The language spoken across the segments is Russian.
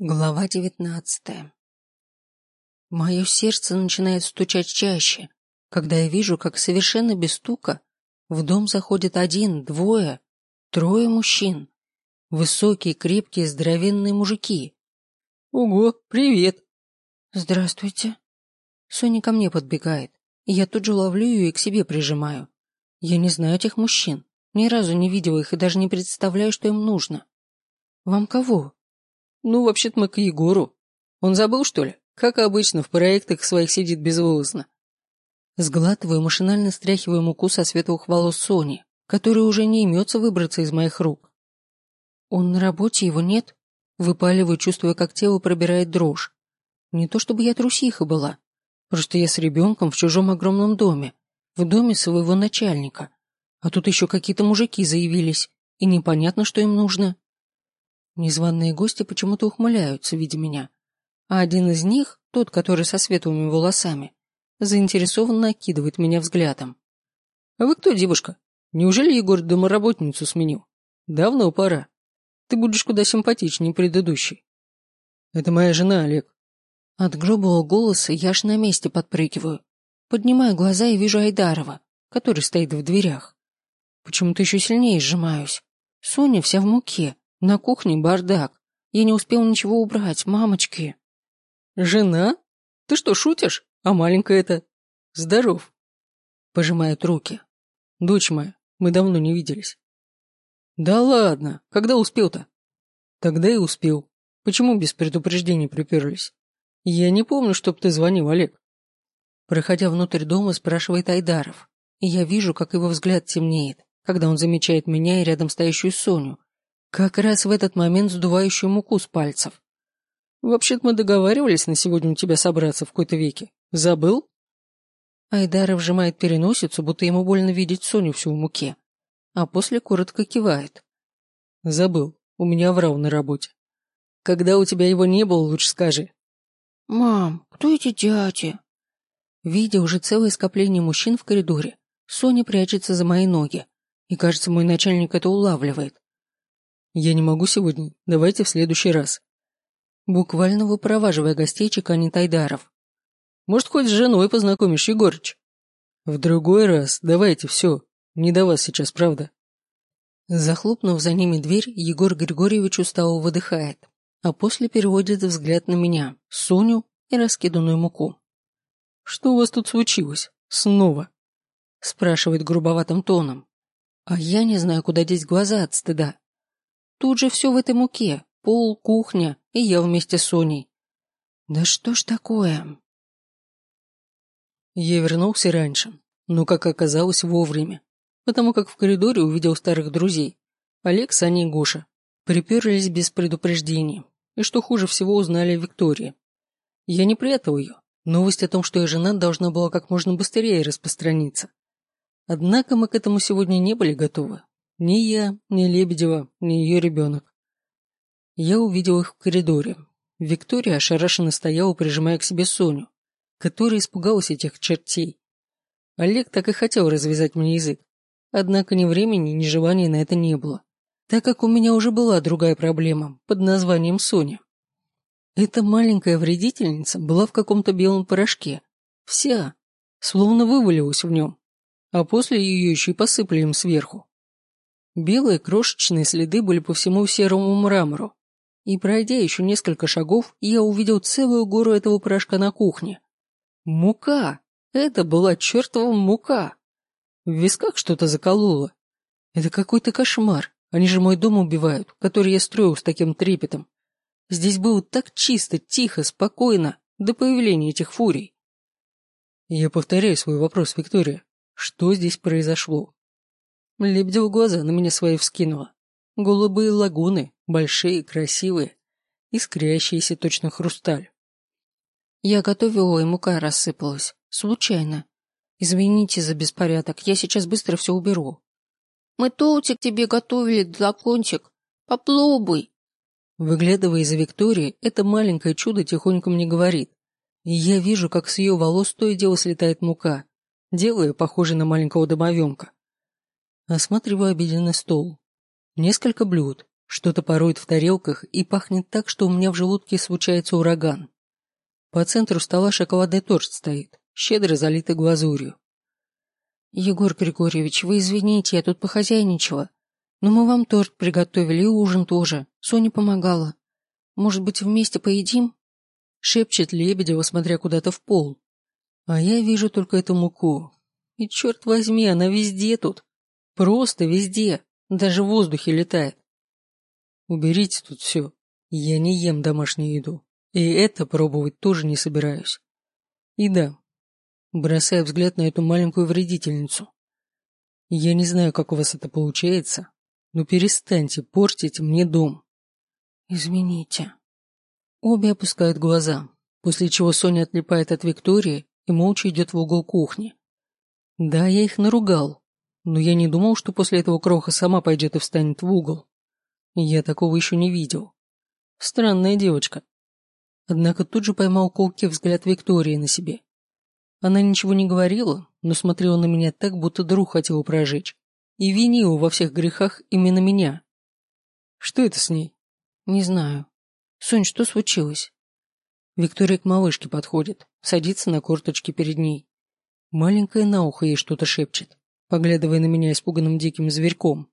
Глава девятнадцатая Мое сердце начинает стучать чаще, когда я вижу, как совершенно без стука в дом заходит один, двое, трое мужчин. Высокие, крепкие, здоровенные мужики. Ого, привет! Здравствуйте. Соня ко мне подбегает, и я тут же ловлю ее и к себе прижимаю. Я не знаю этих мужчин, ни разу не видела их и даже не представляю, что им нужно. Вам кого? Ну, вообще-то мы к Егору. Он забыл, что ли? Как обычно, в проектах своих сидит безволосно. Сглатываю, машинально стряхиваю муку со светлых волос Сони, которая уже не имется выбраться из моих рук. Он на работе, его нет? Выпаливаю, чувствуя, как тело пробирает дрожь. Не то чтобы я трусиха была, просто я с ребенком в чужом огромном доме, в доме своего начальника. А тут еще какие-то мужики заявились, и непонятно, что им нужно. Незваные гости почему-то ухмыляются, видя меня. А один из них, тот, который со светлыми волосами, заинтересованно окидывает меня взглядом. «А вы кто, девушка? Неужели Егор домоработницу сменил? Давно пора. Ты будешь куда симпатичнее предыдущей». «Это моя жена, Олег». От грубого голоса я аж на месте подпрыгиваю. Поднимаю глаза и вижу Айдарова, который стоит в дверях. Почему-то еще сильнее сжимаюсь. Соня вся в муке, на кухне бардак. Я не успел ничего убрать, мамочки. Жена? Ты что, шутишь? А маленькая это? Здоров. Пожимает руки. Дочь моя, мы давно не виделись. Да ладно, когда успел-то? Тогда и успел. Почему без предупреждения приперлись? Я не помню, чтоб ты звонил, Олег. Проходя внутрь дома, спрашивает Айдаров. И я вижу, как его взгляд темнеет, когда он замечает меня и рядом стоящую Соню, как раз в этот момент сдувающую муку с пальцев. Вообще-то мы договаривались на сегодня у тебя собраться в какой-то веке. Забыл? Айдаров сжимает переносицу, будто ему больно видеть Соню всю в муке. А после коротко кивает. Забыл. У меня врал на работе. Когда у тебя его не было, лучше скажи. Мам, кто эти дяди? Видя уже целое скопление мужчин в коридоре, Соня прячется за мои ноги. И кажется, мой начальник это улавливает. «Я не могу сегодня. Давайте в следующий раз». Буквально выпроваживая гостей, чеканит Айдаров. «Может, хоть с женой познакомишь, Егорыч?» «В другой раз. Давайте, все. Не до вас сейчас, правда?» Захлопнув за ними дверь, Егор Григорьевич устало выдыхает, а после переводит взгляд на меня, Соню и раскиданную муку. «Что у вас тут случилось? Снова?» спрашивает грубоватым тоном. А я не знаю, куда деть глаза от стыда. Тут же все в этой муке. Пол, кухня и я вместе с Соней. Да что ж такое? Я вернулся раньше, но, как оказалось, вовремя, потому как в коридоре увидел старых друзей. Олег, Саня и Гоша. Приперлись без предупреждения, и что хуже всего узнали о Виктории. Я не прятал ее. Новость о том, что я жена, должна была как можно быстрее распространиться. Однако мы к этому сегодня не были готовы. Ни я, ни Лебедева, ни ее ребенок. Я увидел их в коридоре. Виктория ошарашенно стояла, прижимая к себе Соню, которая испугалась этих чертей. Олег так и хотел развязать мне язык. Однако ни времени, ни желания на это не было, так как у меня уже была другая проблема под названием Соня. Эта маленькая вредительница была в каком-то белом порошке. Вся, словно вывалилась в нем. А после ее еще и посыпали им сверху. Белые крошечные следы были по всему серому мрамору. И пройдя еще несколько шагов, я увидел целую гору этого порошка на кухне. Мука! Это была чертова мука! В висках что-то закололо. Это какой-то кошмар. Они же мой дом убивают, который я строил с таким трепетом. Здесь было так чисто, тихо, спокойно, до появления этих фурий. Я повторяю свой вопрос, Виктория. Что здесь произошло? Лебедева глаза на меня свои вскинула. Голубые лагуны, большие, красивые, искрящиеся точно хрусталь. Я готовила, и мука рассыпалась. Случайно. Извините за беспорядок, я сейчас быстро все уберу. Мы тортик тебе готовили, дракончик. Попробуй. Выглядывая из-за Виктории, это маленькое чудо тихонько мне говорит. И я вижу, как с ее волос то и дело слетает мука, делая похоже на маленького домовенка. Осматриваю обеденный стол. Несколько блюд, Что-то пороет в тарелках и пахнет так, что у меня в желудке случается ураган. По центру стола шоколадный торт стоит, щедро залитый глазурью. «Егор Григорьевич, вы извините, я тут похозяйничала. Но мы вам торт приготовили и ужин тоже. Соня помогала. Может быть, вместе поедим?» Шепчет Лебедева, смотря куда-то в пол. А я вижу только эту муку. И черт возьми, она везде тут. Просто везде. Даже в воздухе летает. Уберите тут все. Я не ем домашнюю еду. И это пробовать тоже не собираюсь. И да, бросая взгляд на эту маленькую вредительницу. Я не знаю, как у вас это получается, но перестаньте портить мне дом. Извините. Обе опускают глаза, после чего Соня отлипает от Виктории и молча идет в угол кухни. Да, я их наругал, но я не думал, что после этого Кроха сама пойдет и встанет в угол. Я такого еще не видел. Странная девочка. Однако тут же поймал колкий взгляд Виктории на себе. Она ничего не говорила, но смотрела на меня так, будто друг хотел прожечь. И винила во всех грехах именно меня. Что это с ней? Не знаю. Сонь, что случилось? Виктория к малышке подходит, садится на корточки перед ней. Маленькая на ухо ей что-то шепчет, поглядывая на меня испуганным диким зверьком.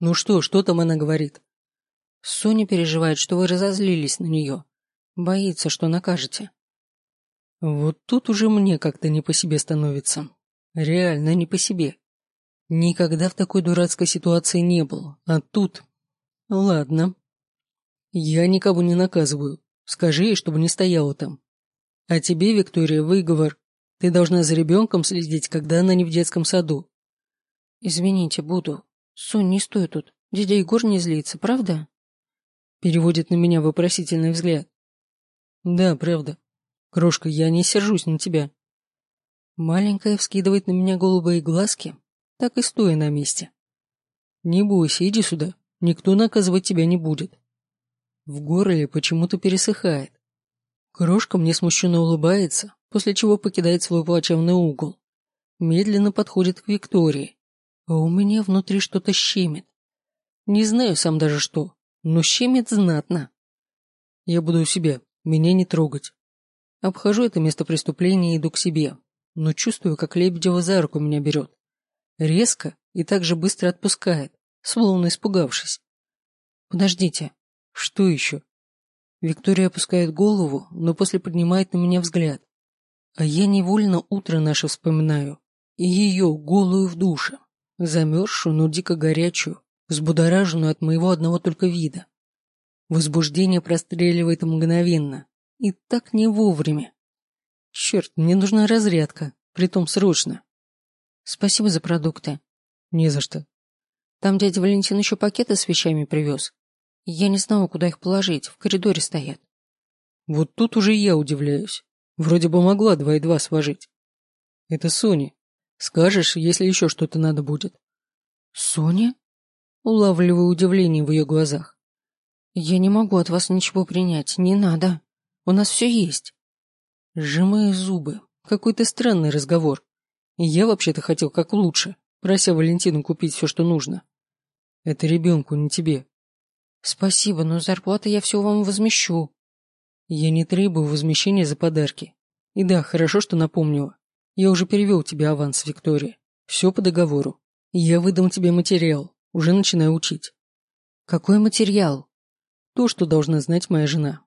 Ну что, что там она говорит? Соня переживает, что вы разозлились на нее. Боится, что накажете. Вот тут уже мне как-то не по себе становится. Реально не по себе. Никогда в такой дурацкой ситуации не был, а тут... Ладно. Я никого не наказываю. Скажи ей, чтобы не стояла там. А тебе, Виктория, выговор. Ты должна за ребенком следить, когда она не в детском саду. Извините, буду. Сонь, не стой тут. Дядя Егор не злится, правда? Переводит на меня вопросительный взгляд. Да, правда. Крошка, я не сержусь на тебя. Маленькая вскидывает на меня голубые глазки, так и стоя на месте. Не бойся, иди сюда. Никто наказывать тебя не будет. В горле почему-то пересыхает. Крошка мне смущенно улыбается, после чего покидает свой плачевный угол. Медленно подходит к Виктории. А у меня внутри что-то щемит. Не знаю сам даже что, но щемит знатно. Я буду у себя, меня не трогать. Обхожу это место преступления и иду к себе, но чувствую, как Лебедева за руку меня берет. Резко и так же быстро отпускает, словно испугавшись. Подождите, что еще? Виктория опускает голову, но после поднимает на меня взгляд. А я невольно утро наше вспоминаю. И ее, голую в душе, замерзшую, но дико горячую, взбудораженную от моего одного только вида. Возбуждение простреливает мгновенно. И так не вовремя. Черт, мне нужна разрядка, притом срочно. Спасибо за продукты. Не за что. Там дядя Валентин еще пакеты с вещами привез. Я не знала, куда их положить, в коридоре стоят. Вот тут уже я удивляюсь. Вроде бы могла два и два сложить. Это Соня. Скажешь, если еще что-то надо будет. Соня? Улавливаю удивление в ее глазах. Я не могу от вас ничего принять, не надо. У нас все есть. Сжимаю зубы. Какой-то странный разговор. Я вообще-то хотел как лучше, прося Валентину купить все, что нужно. Это ребенку, не тебе. Спасибо, но зарплаты я все вам возмещу. Я не требую возмещения за подарки. И да, хорошо, что напомнила. Я уже перевел тебе аванс, Виктория. Все по договору. Я выдам тебе материал. Уже начинаю учить. Какой материал? То, что должна знать моя жена.